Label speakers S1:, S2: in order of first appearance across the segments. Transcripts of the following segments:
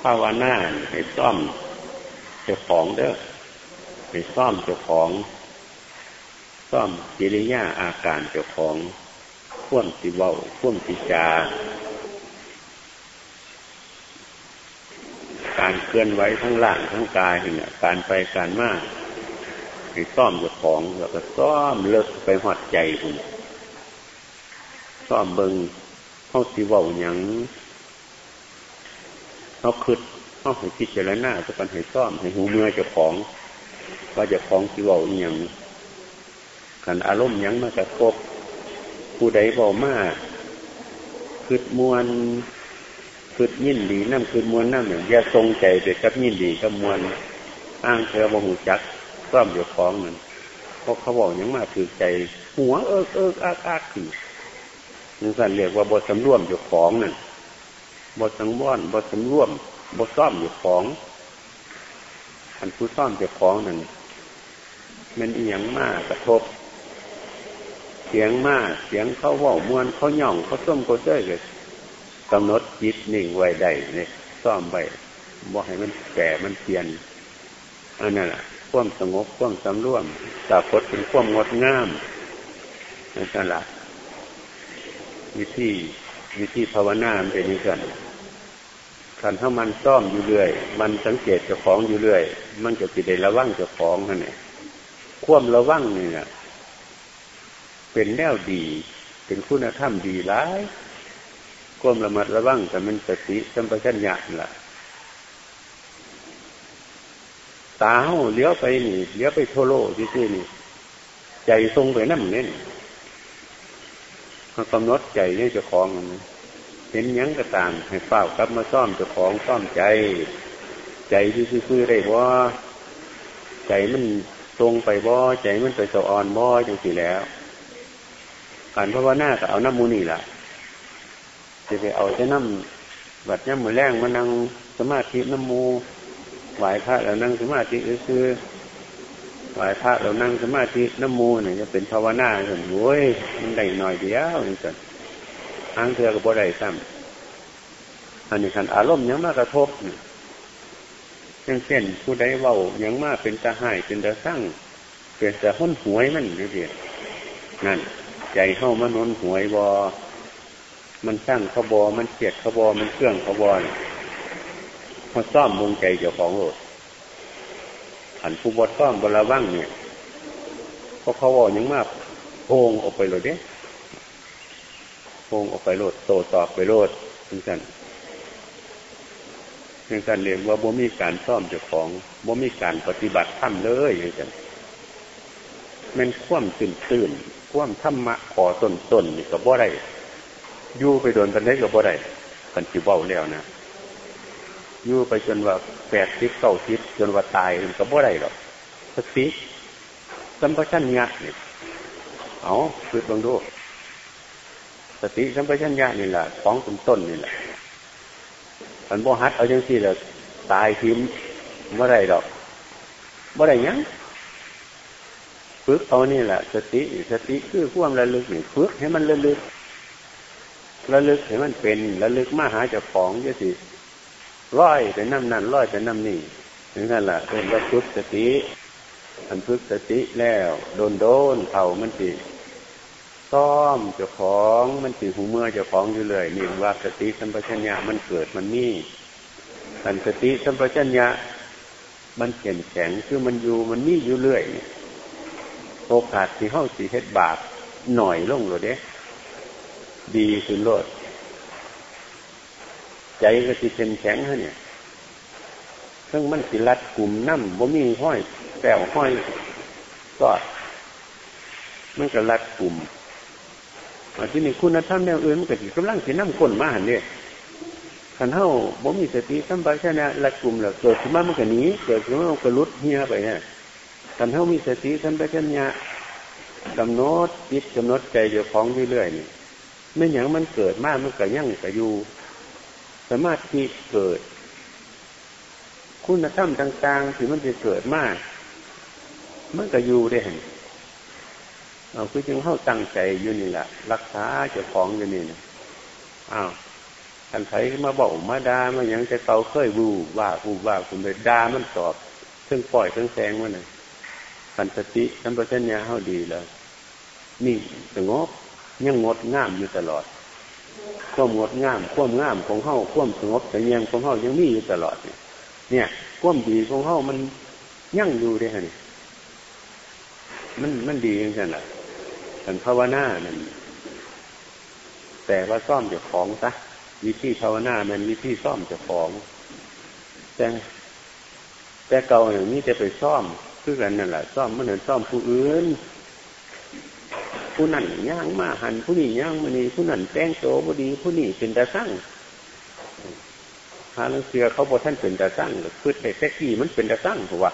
S1: ภาวนาให้ซ่อมเจ้าของเด้อให้ซ่อมเจ้าของ ซ่อมกิริยาอาการเจ้าของข่วมสิเว้าข่วมสิจา การเคลื่อนไหวทั้งล่างทั้งกายเนี่ย การไปการมาให้ซ่อมเจ้าของแล้วก็ซ่อมเลิกไปหอดใจคุณซ่อมเบิงเข้าสิเว้าหยัง เขาคืดเขาให้พิจารณาจะกันให้ซ่อมให้หูเมื่อเจ้าของ ว่าเจ้าของสิเว้าอย่างขันอารมณ์ยังมากระทบผู้ใดบอกมาคืดมวนคืดยินดีน้ำคืดมวนน้ำอย่างอย่าทรงใจไปกับยินดีกับมวนอ้างเธอบ่หูจักซ่อมเจ้าของนั่นเพราะเขาบอกยังมาถือใจ หัวเอิกเอิกอักอักขึ้นนั่นสั่นเรียกว่าบทสำรวมอยู่ของนั่น บทสังวรบทสำรวมบทซ่อมอยู่ของอันผู้ซ่อมอยู่ของนั่นมันเอียงมากกระทบ เสียงมากเสียงเขาว่ามวนเขาหย่องเขาส้มเขาเจ้ยเลยกำหนดจิตนิ่งไว้ได้เนี่ยซ่อมไว้บ่ให้มันแก่มันเปลี่ยนอันนั้นแหละควมสงบควมสำรวมตาพดเป็นควมงดงามนั่นแหละวิธีวิธีภาวนาเป็นอย่างนี้ ขันถ้ามันซ่อมอยู่เรื่อย มันสังเกตเจ้าของอยู่เรื่อย มันจะติดในระว่างเจ้าของนั่นเองควมระว่างนี่เนี่ยเป็นแนวดี เป็นคุณธรรมดีร้ายควมระมัดระว่างแต่มันสติสัมปชัญญะล่ะตาเเลี้ยวไปนี่เลี้ยวไปโทโลที่นี่ ใจทรงไปนั่นเน้นกำหนดใจนี่เจ้าของ เห็นยังก็ตามให้เฝ้ากลับมาซ่อมเจ้าของซ่อมใจ ใจซื่อๆได้บ่ใจมันตรงไปบ่ใจมันไปสะออนบ่จังสิแล้วการภาวนาก็เอาน้ำมูนี่ล่ะจะไปเอาจะน้ำบัดน้ำมือแรงมานั่งสมาธิน้ำมูไหวพระแล้วนั่งสมาธิคือไหวพระเรานั่งสมาธิน้ำมูเนี่ยจะเป็นภาวนาเห็นโว้ยมันได้หน่อยเดียวนี่สิทางเธอก็บ่ได้ซ้ำอันนี้ขันอารมณ์ยังมากระทบเช่นเช่นผู้ใดเว้ายังมากเป็นตาหายเป็นตาสร้างเป็นต่ห้นหวยมันนี่เดียนั่น ใจเข้ามันนนหวยบอมันสร้างขบอมันเสียดขบอมันเครื่องขบอเขาซ่อมวงใจเจ้าของโลดขันผู้บดซ่อมบลาว่างเนี่ยพราะเขาบอกยังมากโพงออกไปเลยเด้ โพงออกไปโลดโตตอบไปโลดถึงกันถึงกันเรียกว่าบ่มีการซ่อมเจ้าของบ่มีการปฏิบัติธรรมเลยอย่างนั้นมันคว่ำตื่นตื่นคว่ำธรรมะขอตนตนนี่ก็บ่ได้ยู่ไปโดนกันได้ก็บ่ได้กันจิเบ้าแล้วนะยู่ไปจนว่าแปดสิบเก้าสิบจนว่าตายก็บ่ได้หรอกสติสัมปชัญญะนี่เอาคือลองดู สติสัมปชัญญะนี่แหละของต้นต้นนี่แหละมันบ่ฮัดเอาจังสี่เลยตายทิมเมื่อไรดอกเมื่อไรยังฝึกเอานี่แหละสติสติคือความระลึกนี่ฝึกให้มันระลึกระลึกให้มันเป็นระลึกมาหาเจ้าของยสิร้อยเป็นน้ำนั่นร้อยเป็นน้ำนี่ถึงนั่นแหละเป็นระฝึกสติอันฝึกสติแล้ว โดนโดนเข่ามันสิ ซ้อมเจ้าของมันสิหูเมื่อเจ้าของอยู่เลยนี่ว่าสติสัมปชัญญะมันเกิดมันนี่อันสติสัมปชัญญะมันเข็มแข็งคือมันอยู่มันนี่อยู่เรื่อยโอกาสที่เข้าสีเฮ็ดบาปหน่อยลงเลยเด้ดีขึ้นโลดใจก็สิเข้มแข็งฮะเนี่ยซึ่งมันสิรัดกลุ่มน้ำบ่มีห้อยแปวห้อยก็มันก็รัดกลุ่ม ที่นี่คุณธรรมแนวอื่นมันก็สิกำลังสิน้ำก้นมาหันเนี่ยขันเท่าบ่มีสติสัมปชัญญะรัดกลุ่มล้วเกิดขึ้นมามันก็หนีเกิดขึ้นมามันก็ลุดเฮียไปเนี่ยขันเท่ามีสติสัมปชัญญะกำหนดจิตกำหนดใจเดี๋ยวของเรื่อยๆนี่ไม่อย่างมันเกิดมากมันก็ยั่งก็อยู่สมาธิเกิด คุณธรรมต่างๆที่มันจะเกิดมาก มันก็อยู่ได้ เห็นเราคือจึงเข้าตั้งใจอยู่นี่แหละรักษาเจ้าของอยู่นี่นะอ้าวทันไทมาบอกมาดามันยังจะเตาเคยบูว่าบูว่าคุณไปดามันตอบเพิ่งปล่อยเพิ่งแซงมันเลยขันสติสัมปชัญญะเขาดีแล้วนี่สงบยังงดงามอยู่ตลอด ความงดงามความงามของเข้าความสงบแต่ยังของเขายังมีอยู่ตลอด เนี่ยเนี่ยความดีของเขามันยั่งอยู่ได้ฮะนี่มันมันดีอย่างนั้นแหละ แต่ภาวนานั่นแต่ว่าซ่อมเจ้าของซะวิธีภาวนามันวิธีซ่อมเจ้าของแต่แต่เก่าอย่างนี้จะไปซ่อมคือกันนั่นแหละซ่อมมันเหมือนซ่อมผู้อื่นผู้นั่นย่างมาหันผู้นี้ย่างมานี่ผู้นั่นแป้งโตบดี ผู้นี้เป็นตาสั่งหาลังเสือเขาบอกท่านเป็นตาสั่งหรือพืชไอ้แท็กี้มันเป็นตาสั่งถูกว่า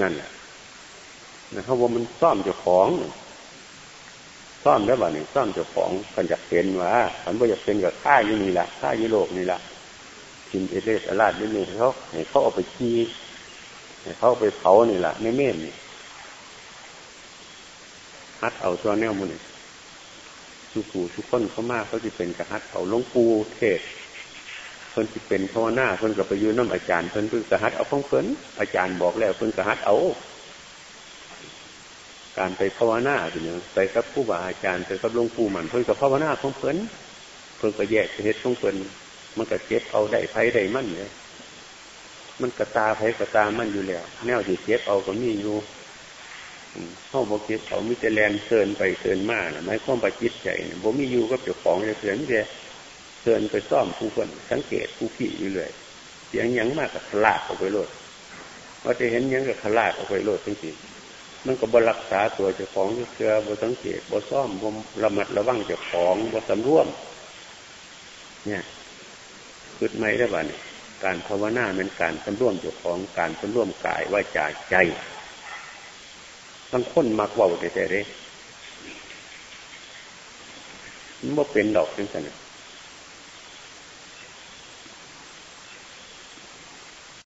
S1: นั่นแหละนะเขาว่ามันซ่อมเจ้าของ ซ่อมได้บ่เนี่ยซ่อมเจ้าของกันจะเป็นว่าขันว่าจะเป็นกับข้าอยู่นี่แหละข้ายุโรปนี่แหละกินเอเลสอลาดนี่นี่เขาให้เขาเอาไปขี้ให้เขาไปเผานี่แหละไม่เม่นนี่ฮัดเอาตัวแนวมันสุกูสุก้นเขามากเขาจะเป็นกับฮัดเอาลงปูเทศเพิ่นจะเป็นภาวนาเพิ่นกับไปยืนน้ำอาจารย์เพิ่นเพิ่นกระฮัดเอาของเพิ่นอาจารย์บอกแล้วเพิ่นกระฮัดเอา การไปภาวนาเป็นอย่างไปกับผู้บาอาจารย์ไปกับหลวงปู่มันเพิ่นกับภาวนาของเพิ่นเพิ่นก็แยกเหตุของเพิ่นมันก็เจ็บเอาได้ไผได้มั่นเลยมันกระตาไผกระตามั่นอยู่แล้วแนวที่เจ็บเอาก็มีอยู่เข้าบกิดเขามิจะแลนเชิญไปเชิญมานะไม่ข้อมปจิตใจเนี่ยผมมีอยู่ก็เจ้าของจะเสือนแค่เชิญไปซ่อมผู้คนสังเกตผู้ขี่อยู่เลยเสียงยังมากกับขลาดออกไปโลดว่าจะเห็นยังกับขลาดออกไปโลดจริงๆ มันก็บรักษาตัวเจ้าของเชื่อบสังเกตบซ่อมบระมัดระวังเจ้าของบสำรวม เนี่ยคืดไม่ได้บ้านี่การภาวนาเป็นการสำรวมเจ้าของการสำรวมกายว่าใจใจบางคนมักว่าแต่แต่เด้มันว่เป็นดอกจังสัน